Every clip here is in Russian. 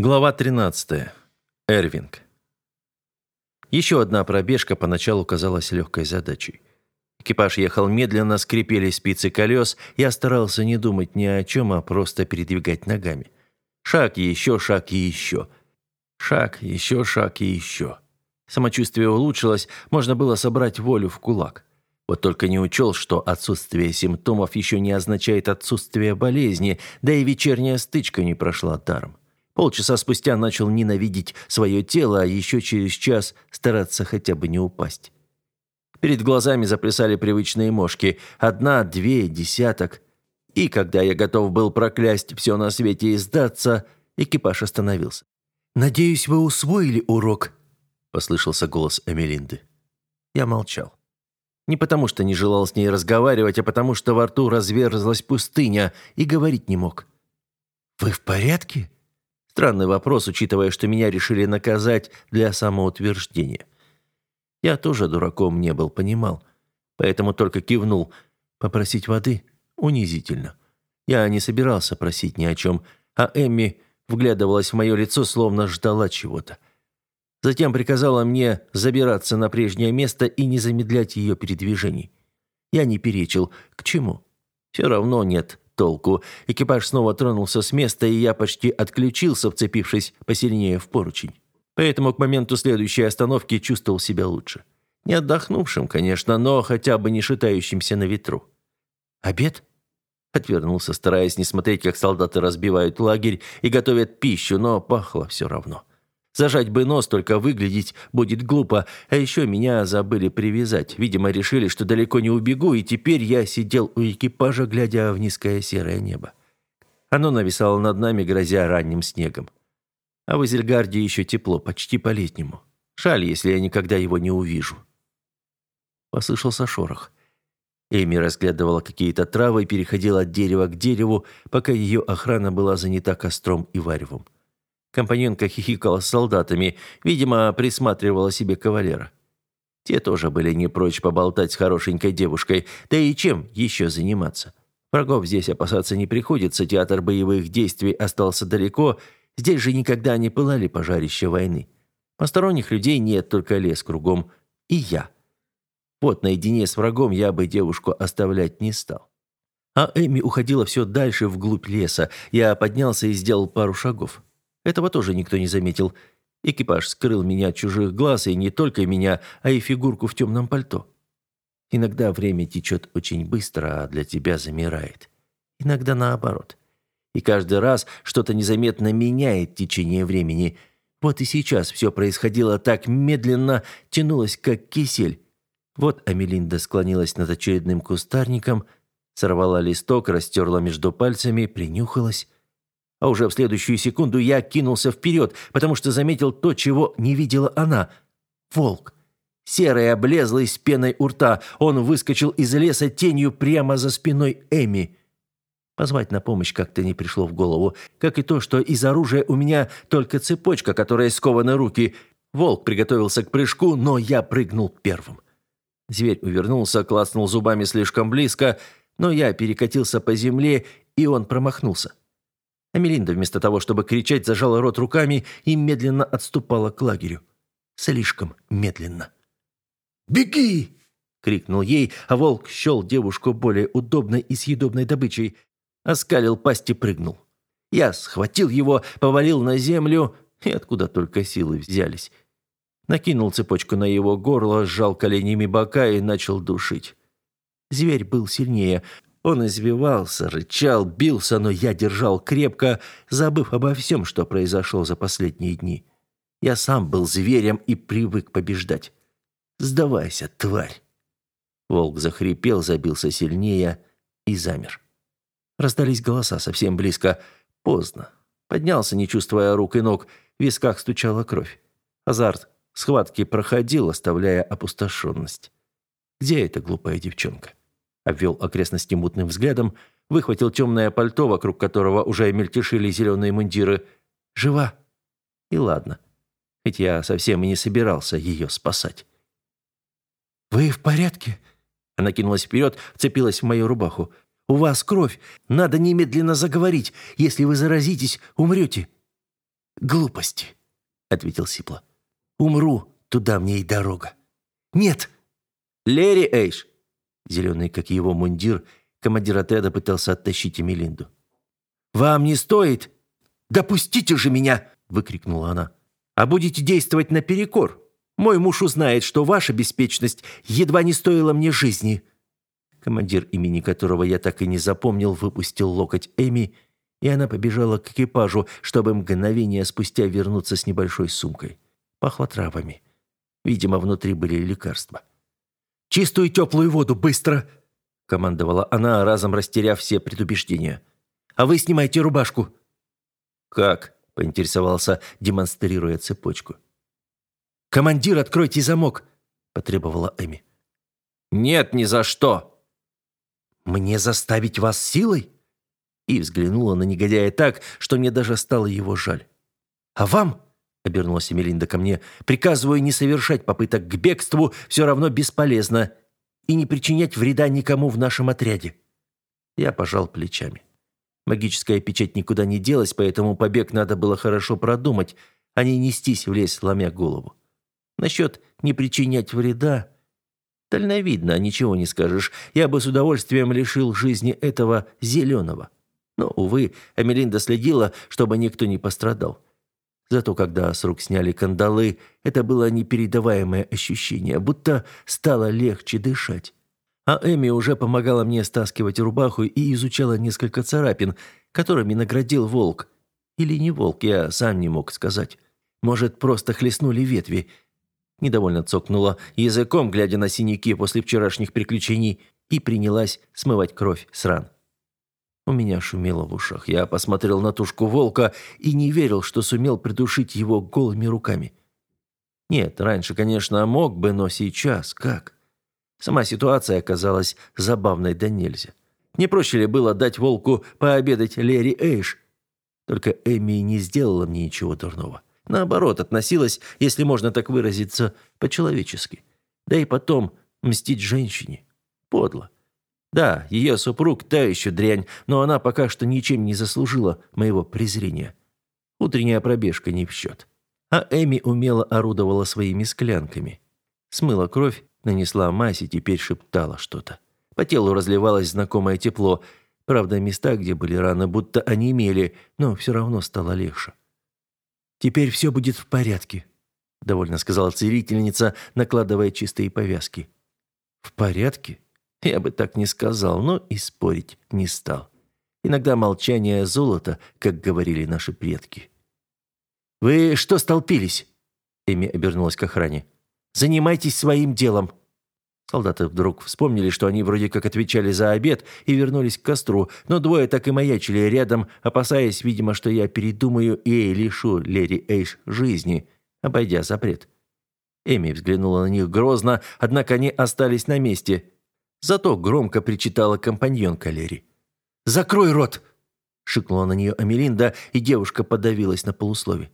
Глава 13. Эрвинг. Еще одна пробежка поначалу казалась легкой задачей. Экипаж ехал медленно, скрипели спицы колес, я старался не думать ни о чем, а просто передвигать ногами. Шаг еще, шаг и еще. Шаг, еще шаг и еще. Самочувствие улучшилось, можно было собрать волю в кулак. Вот только не учел, что отсутствие симптомов еще не означает отсутствие болезни, да и вечерняя стычка не прошла даром. Полчаса спустя начал ненавидеть свое тело, а еще через час стараться хотя бы не упасть. Перед глазами заплясали привычные мошки. Одна, две, десяток. И когда я готов был проклясть все на свете и сдаться, экипаж остановился. «Надеюсь, вы усвоили урок?» – послышался голос Эмилинды. Я молчал. Не потому, что не желал с ней разговаривать, а потому, что во рту разверзлась пустыня и говорить не мог. «Вы в порядке?» Странный вопрос, учитывая, что меня решили наказать для самоутверждения. Я тоже дураком не был, понимал. Поэтому только кивнул. Попросить воды? Унизительно. Я не собирался просить ни о чем, а Эмми вглядывалась в мое лицо, словно ждала чего-то. Затем приказала мне забираться на прежнее место и не замедлять ее передвижений. Я не перечил. К чему? Все равно нет толку. Экипаж снова тронулся с места, и я почти отключился, вцепившись посильнее в поручень. Поэтому к моменту следующей остановки чувствовал себя лучше. Не отдохнувшим, конечно, но хотя бы не шатающимся на ветру. «Обед?» Отвернулся, стараясь не смотреть, как солдаты разбивают лагерь и готовят пищу, но пахло все равно. Зажать бы нос, только выглядеть будет глупо. А еще меня забыли привязать. Видимо, решили, что далеко не убегу, и теперь я сидел у экипажа, глядя в низкое серое небо. Оно нависало над нами, грозя ранним снегом. А в Изельгарде еще тепло, почти по-летнему. Жаль, если я никогда его не увижу. Послышался шорох. Эми разглядывала какие-то травы и переходила от дерева к дереву, пока ее охрана была занята костром и варевом. Компаньонка хихикала с солдатами, видимо, присматривала себе кавалера. Те тоже были не прочь поболтать с хорошенькой девушкой, да и чем еще заниматься. Врагов здесь опасаться не приходится, театр боевых действий остался далеко, здесь же никогда не пылали пожарища войны. Посторонних людей нет, только лес кругом. И я. Вот наедине с врагом я бы девушку оставлять не стал. А Эми уходила все дальше вглубь леса. Я поднялся и сделал пару шагов. Этого тоже никто не заметил. Экипаж скрыл меня от чужих глаз, и не только меня, а и фигурку в темном пальто. Иногда время течет очень быстро, а для тебя замирает. Иногда наоборот. И каждый раз что-то незаметно меняет течение времени. Вот и сейчас все происходило так медленно, тянулось как кисель. Вот Амелинда склонилась над очередным кустарником, сорвала листок, растерла между пальцами, принюхалась. А уже в следующую секунду я кинулся вперед, потому что заметил то, чего не видела она. Волк. Серый, облезлый, с пеной у рта. Он выскочил из леса тенью прямо за спиной Эми. Позвать на помощь как-то не пришло в голову. Как и то, что из оружия у меня только цепочка, которая скована руки. Волк приготовился к прыжку, но я прыгнул первым. Зверь увернулся, клацнул зубами слишком близко, но я перекатился по земле, и он промахнулся. А Мелинда вместо того, чтобы кричать, зажала рот руками и медленно отступала к лагерю. Слишком медленно. «Беги!» — крикнул ей, а волк счел девушку более удобной и съедобной добычей. Оскалил пасть и прыгнул. Я схватил его, повалил на землю, и откуда только силы взялись. Накинул цепочку на его горло, сжал коленями бока и начал душить. Зверь был сильнее, он извивался, рычал, бился, но я держал крепко, забыв обо всем, что произошло за последние дни. Я сам был зверем и привык побеждать. «Сдавайся, тварь!» Волк захрипел, забился сильнее и замер. Раздались голоса совсем близко. Поздно. Поднялся, не чувствуя рук и ног. В висках стучала кровь. Азарт схватки проходил, оставляя опустошенность. Где эта глупая девчонка? Обвел окрестности мутным взглядом, выхватил темное пальто, вокруг которого уже мельтешили зеленые мундиры. «Жива!» И ладно. Ведь я совсем и не собирался ее спасать. «Вы в порядке?» Она кинулась вперед, вцепилась в мою рубаху. «У вас кровь. Надо немедленно заговорить. Если вы заразитесь, умрете». глупости», — ответил Сипла. «Умру, туда мне и дорога». «Нет!» «Лерри Эйш!» Зеленый, как его мундир, командир отряда пытался оттащить Эмилинду. «Вам не стоит!» «Допустите же меня!» — выкрикнула она. «А будете действовать наперекор. Мой муж узнает, что ваша беспечность едва не стоила мне жизни». Командир, имени которого я так и не запомнил, выпустил локоть Эми, и она побежала к экипажу, чтобы мгновение спустя вернуться с небольшой сумкой. Пахло травами. Видимо, внутри были лекарства. «Чистую теплую воду, быстро!» — командовала она, разом растеряв все предубеждения. «А вы снимайте рубашку!» «Как?» — поинтересовался, демонстрируя цепочку. «Командир, откройте замок!» — потребовала Эми. «Нет, ни за что!» «Мне заставить вас силой?» И взглянула на негодяя так, что мне даже стало его жаль. «А вам?» — обернулась Эмилинда ко мне. «Приказываю не совершать попыток к бегству, все равно бесполезно, и не причинять вреда никому в нашем отряде». Я пожал плечами. Магическая печать никуда не делась, поэтому побег надо было хорошо продумать, а не нестись в лес, ломя голову. Насчет не причинять вреда... Дальновидно, ничего не скажешь. Я бы с удовольствием лишил жизни этого зеленого. Но, увы, Амелинда следила, чтобы никто не пострадал. Зато когда с рук сняли кандалы, это было непередаваемое ощущение, будто стало легче дышать. А Эми уже помогала мне стаскивать рубаху и изучала несколько царапин, которыми наградил волк. Или не волк, я сам не мог сказать. Может, просто хлестнули ветви. Недовольно цокнула языком, глядя на синяки после вчерашних приключений, и принялась смывать кровь с ран. У меня шумело в ушах. Я посмотрел на тушку волка и не верил, что сумел придушить его голыми руками. Нет, раньше, конечно, мог бы, но сейчас как? Сама ситуация оказалась забавной да нельзя. Не проще ли было дать волку пообедать Лерри Эйш? Только Эми не сделала мне ничего дурного. Наоборот, относилась, если можно так выразиться, по-человечески. Да и потом мстить женщине. Подло. Да, ее супруг та еще дрянь, но она пока что ничем не заслужила моего презрения. Утренняя пробежка не в счет. А Эми умело орудовала своими склянками. Смыла кровь Нанесла мазь и теперь шептала что-то. По телу разливалось знакомое тепло. Правда, места, где были раны, будто онемели, но все равно стало легче. «Теперь все будет в порядке», — довольно сказала целительница, накладывая чистые повязки. «В порядке?» Я бы так не сказал, но и спорить не стал. Иногда молчание – золото, как говорили наши предки. «Вы что столпились?» Эми обернулась к охране. «Занимайтесь своим делом. Солдаты вдруг вспомнили, что они вроде как отвечали за обед и вернулись к костру, но двое так и маячили рядом, опасаясь, видимо, что я передумаю и лишу Лери Эйш жизни, обойдя запрет. Эми взглянула на них грозно, однако они остались на месте. Зато громко причитала компаньонка Лери. «Закрой рот!» — шикнула на нее Амелинда, и девушка подавилась на полуслове.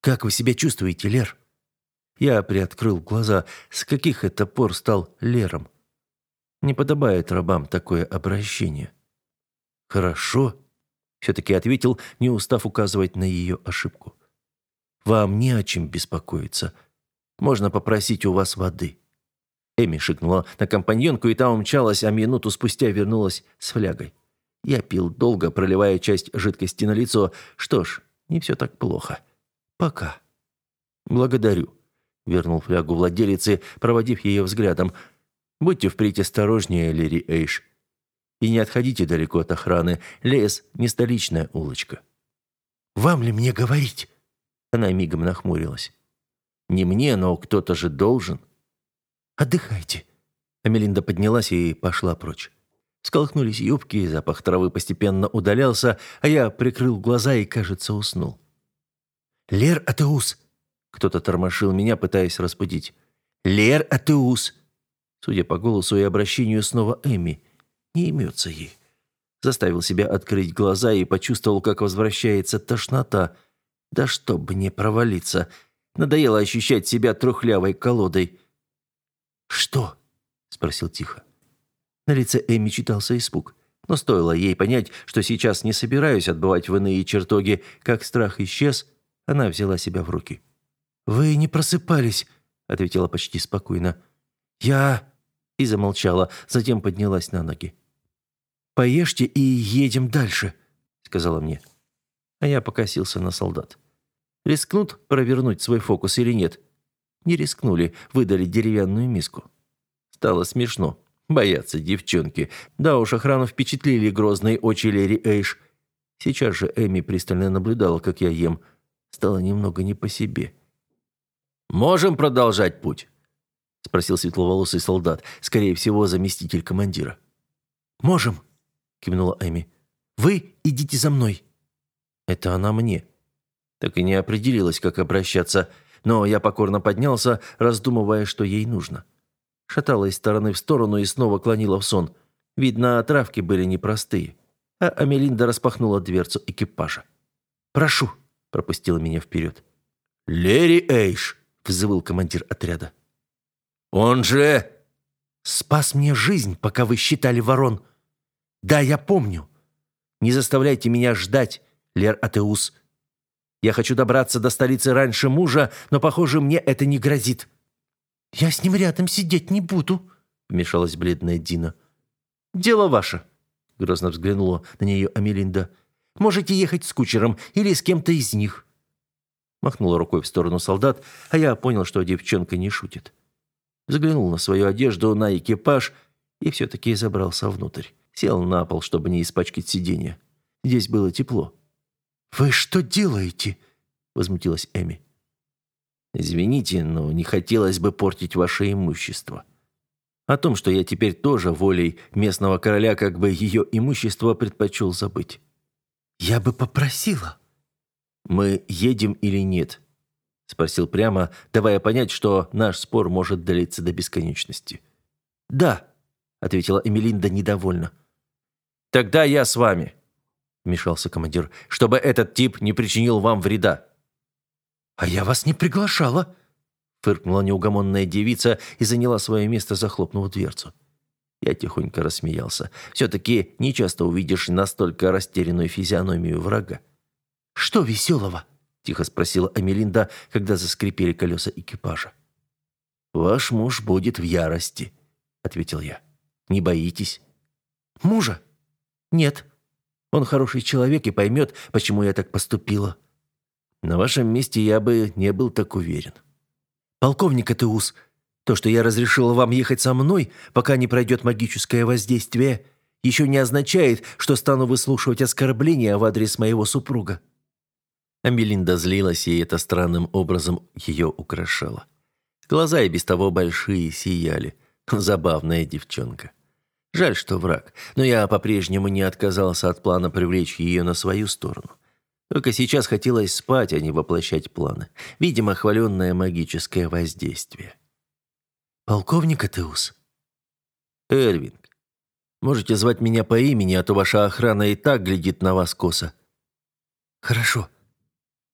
«Как вы себя чувствуете, Лер?» Я приоткрыл глаза. С каких это пор стал Лером? Не подобает рабам такое обращение. «Хорошо», — все-таки ответил, не устав указывать на ее ошибку. «Вам не о чем беспокоиться. Можно попросить у вас воды». Эми шикнула на компаньонку, и та умчалась, а минуту спустя вернулась с флягой. Я пил долго, проливая часть жидкости на лицо. Что ж, не все так плохо. Пока. Благодарю вернул флягу владелице, проводив ее взглядом. Будьте впредь осторожнее, Лири Эйш. И не отходите далеко от охраны. Лес не столичная улочка. Вам ли мне говорить? Она мигом нахмурилась. Не мне, но кто-то же должен. Отдыхайте. Амелинда поднялась и пошла прочь. Сколыхнулись юбки, запах травы постепенно удалялся, а я прикрыл глаза и, кажется, уснул. «Лер Атеус!» Кто-то тормошил меня, пытаясь разбудить. «Лер Атеус!» Судя по голосу и обращению, снова Эми. Не имется ей. Заставил себя открыть глаза и почувствовал, как возвращается тошнота. Да чтоб не провалиться. Надоело ощущать себя трухлявой колодой. «Что?» — спросил тихо. На лице Эми читался испуг. Но стоило ей понять, что сейчас не собираюсь отбывать в иные чертоги, как страх исчез, Она взяла себя в руки. «Вы не просыпались», — ответила почти спокойно. «Я...» И замолчала, затем поднялась на ноги. «Поешьте и едем дальше», — сказала мне. А я покосился на солдат. Рискнут провернуть свой фокус или нет? Не рискнули, выдали деревянную миску. Стало смешно. Боятся девчонки. Да уж, охрану впечатлили грозные очи Лери Эйш. Сейчас же Эми пристально наблюдала, как я ем. Стало немного не по себе. «Можем продолжать путь?» — спросил светловолосый солдат, скорее всего, заместитель командира. «Можем», — кивнула Эми. «Вы идите за мной». Это она мне. Так и не определилась, как обращаться, но я покорно поднялся, раздумывая, что ей нужно. Шатала из стороны в сторону и снова клонила в сон. Видно, травки были непростые. А Амелинда распахнула дверцу экипажа. «Прошу», — пропустила меня вперед. «Лерри Эйш», — взвыл командир отряда. «Он же...» «Спас мне жизнь, пока вы считали ворон. Да, я помню. Не заставляйте меня ждать, Лер Атеус. Я хочу добраться до столицы раньше мужа, но, похоже, мне это не грозит». «Я с ним рядом сидеть не буду», — вмешалась бледная Дина. «Дело ваше», — грозно взглянула на нее Амелинда. «Можете ехать с кучером или с кем-то из них». Махнула рукой в сторону солдат, а я понял, что девчонка не шутит. Взглянул на свою одежду, на экипаж и все-таки забрался внутрь. Сел на пол, чтобы не испачкать сиденье. Здесь было тепло. «Вы что делаете?» — возмутилась Эми. «Извините, но не хотелось бы портить ваше имущество. О том, что я теперь тоже волей местного короля как бы ее имущество предпочел забыть». «Я бы попросила». «Мы едем или нет?» — спросил прямо, давая понять, что наш спор может длиться до бесконечности. «Да», — ответила Эмилинда недовольно. «Тогда я с вами», — вмешался командир, «чтобы этот тип не причинил вам вреда». «А я вас не приглашала», — фыркнула неугомонная девица и заняла свое место, захлопнув дверцу. Я тихонько рассмеялся. Все-таки нечасто увидишь настолько растерянную физиономию врага. «Что веселого?» тихо спросила Амелинда, когда заскрипели колеса экипажа. Ваш муж будет в ярости, ответил я. Не боитесь? Мужа? Нет. Он хороший человек и поймет, почему я так поступила. На вашем месте я бы не был так уверен. Полковник Атеус, то, что я разрешила вам ехать со мной, пока не пройдет магическое воздействие, еще не означает, что стану выслушивать оскорбления в адрес моего супруга. Амелинда злилась, и это странным образом ее украшало. Глаза и без того большие сияли. Забавная девчонка. Жаль, что враг, но я по-прежнему не отказался от плана привлечь ее на свою сторону. Только сейчас хотелось спать, а не воплощать планы. Видимо, хваленное магическое воздействие. «Полковник Атеус?» «Эрвинг, можете звать меня по имени, а то ваша охрана и так глядит на вас косо». «Хорошо»,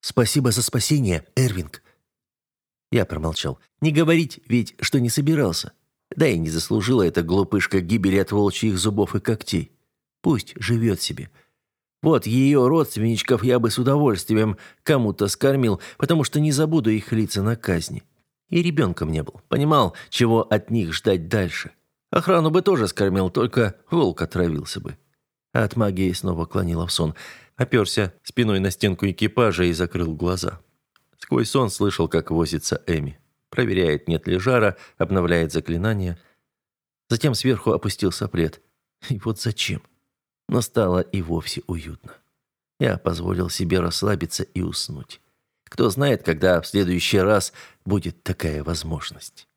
Спасибо за спасение, Эрвинг. Я промолчал. Не говорить ведь, что не собирался. Да и не заслужила эта глупышка гибели от волчьих зубов и когтей. Пусть живет себе. Вот ее родственничков я бы с удовольствием кому-то скормил, потому что не забуду их лица на казни. И ребенком не был. Понимал, чего от них ждать дальше. Охрану бы тоже скормил, только волк отравился бы. От магии снова клонила в сон – Оперся спиной на стенку экипажа и закрыл глаза. Сквозь сон слышал, как возится Эми. Проверяет, нет ли жара, обновляет заклинания. Затем сверху опустился плед. И вот зачем? Но стало и вовсе уютно. Я позволил себе расслабиться и уснуть. Кто знает, когда в следующий раз будет такая возможность.